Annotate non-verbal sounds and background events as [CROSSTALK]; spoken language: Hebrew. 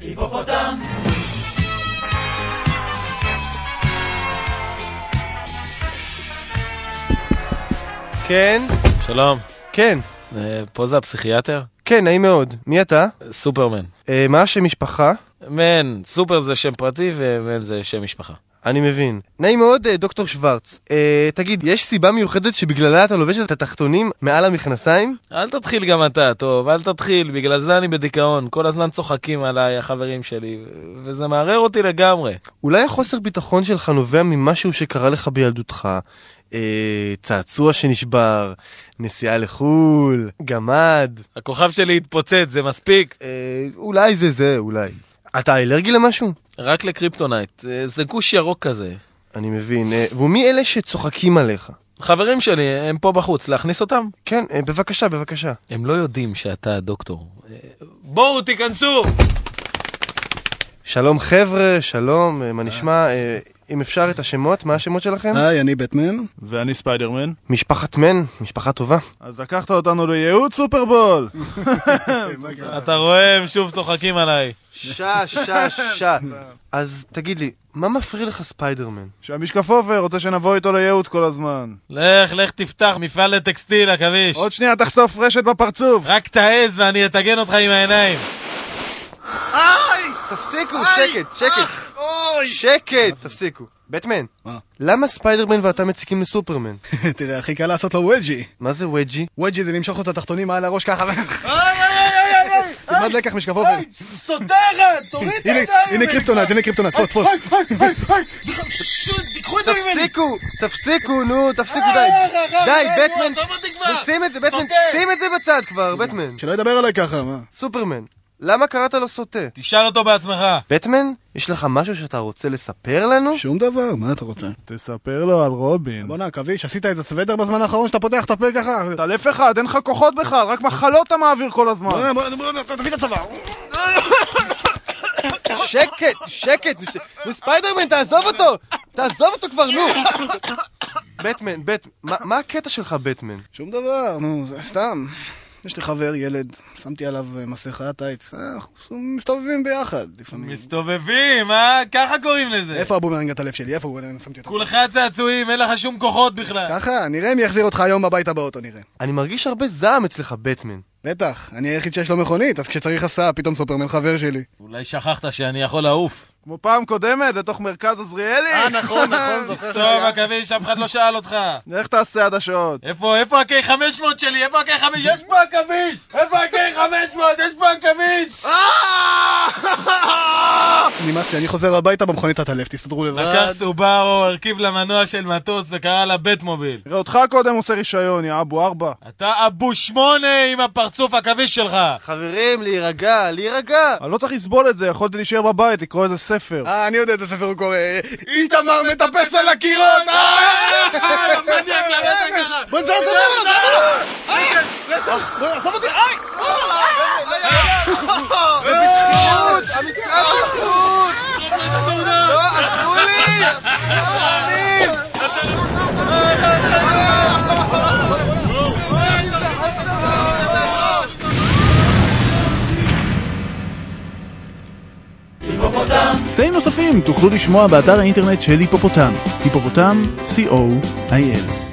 היפופוטם! כן? שלום, כן. אה, פה זה הפסיכיאטר? כן, נעים מאוד. מי אתה? סופרמן. אה, מה השם משפחה? מן, סופר זה שם פרטי ומן זה שם משפחה. אני מבין. נעים מאוד, אה, דוקטור שוורץ. אה, תגיד, יש סיבה מיוחדת שבגללה אתה לובש את התחתונים מעל המכנסיים? אל תתחיל גם אתה, טוב, אל תתחיל, בגלל זה אני בדיכאון. כל הזמן צוחקים עליי החברים שלי, וזה מערער אותי לגמרי. אולי החוסר ביטחון שלך נובע ממשהו שקרה לך בילדותך? אה, צעצוע שנשבר, נסיעה לחו"ל, גמד. הכוכב שלי התפוצץ, זה מספיק. אה, אולי זה זה, אולי. אתה אלרגי למשהו? רק לקריפטונייט, אה, זה גוש ירוק כזה. אני מבין. אה, ומי אלה שצוחקים עליך? חברים שלי, הם פה בחוץ, להכניס אותם? כן, אה, בבקשה, בבקשה. הם לא יודעים שאתה הדוקטור. בואו, תיכנסו! שלום חבר'ה, שלום, מה נשמע? אם אפשר את השמות, מה השמות שלכם? היי, אני בטמן. ואני ספיידרמן. משפחת מן, משפחה טובה. אז לקחת אותנו לייעוץ סופרבול! [LAUGHS] אתה רואה, הם שוב צוחקים עליי. שע, שע, שע. אז תגיד לי, מה מפריע לך ספיידרמן? שהמשקף עופר רוצה שנבוא איתו לייעוץ כל הזמן. לך, לך תפתח מפעל לטקסטיל, עכביש. עוד שנייה תחטוף רשת בפרצוף! רק תעז ואני אטגן אותך עם העיניים. תפסיקו, שקט, שקט. שקט, תפסיקו. בטמן, מה? למה ספיידרמן ואתה מציקים לסופרמן? תראה, הכי קל לעשות לו ווג'י. מה זה וג'י? ווג'י זה למשוך לו את התחתונים מעל הראש ככה. תלמד לקח עופר. סותרת! תוריד את הנה, הנה קריפטונייט, הנה קריפטונייט, תפוס, תפוס. תיקחו את זה ממני! תפסיקו, תפסיקו, נו, תפסיקו, די. די, בטמן, שים את זה, בטמן, שים את זה בצד כבר, בטמן. שלא ידבר עליי ככה, מה? סופרמן, למה קראת לו סוטה? תשאל אותו בעצמך. בטמן, יש לך משהו שאתה רוצה לספר לנו? שום דבר, מה אתה רוצה? תספר לו על רובין. בואנה, עכביש, עשית איזה סוודר בזמן האחרון שאתה פותח את הפה ככה? עטלף אחד, אין לך כוחות בכלל, רק מחלות אתה מעביר כל הזמן. בואנה, בואנה, תביא את הצוואר. שקט, שקט, נו, ספיידרמן, תעזוב אותו! תעזוב אותו כבר, נו! בטמן, בט... מה מה הקטע שלך, בטמן? שום דבר, נו, זה סתם. יש לי חבר, ילד, שמתי עליו אה, מסכה, טייץ, אה, אנחנו מסתובבים ביחד לפעמים. מסתובבים, אה? ככה קוראים לזה. איפה הבומרנגת הלב שלי? איפה הוא? שמתי אותו. כולך צעצועים, אין לך שום כוחות בכלל. ככה, נראה מי יחזיר אותך היום הביתה באוטו, נראה. אני מרגיש הרבה זעם אצלך, בטמן. בטח, אני היחיד שיש לו מכונית, אז כשצריך הסעה, פתאום סופרמן חבר שלי. אולי שכחת שאני יכול לעוף. כמו פעם קודמת, לתוך מרכז עזריאלי. נכון, נכון, סתום, עכביש, אף אחד לא שאל אותך. לך תעשה עדשות. איפה, איפה ה-K500 שלי? איפה ה-K500? [LAUGHS] יש פה עכביש! איפה ה-K500? יש פה עכביש! [LAUGHS] נמאס לי, אני חוזר הביתה במכונית הטלף, תסתדרו לבד. לקח סובארו, הרכיב למנוע של מטוס וקרא לה בית מוביל. תראה אותך קודם עושה רישיון, יא אבו ארבע. אתה אבו שמונה עם הפרצוף עכביש שלך. חברים, להירגע, להירגע! אני לא צריך לסבול את זה, יכולתי להישאר בבית, לקרוא איזה ספר. אה, אני יודע את הספר הוא קורא. איתמר מטפס על הקירות! בוא! עזוב אותי! המשרד בזכות! לא, עזרו לי! תאים נוספים תוכלו לשמוע באתר האינטרנט של היפופוטם, היפופוטם, co.il.